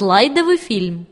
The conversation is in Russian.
Слайдовый фильм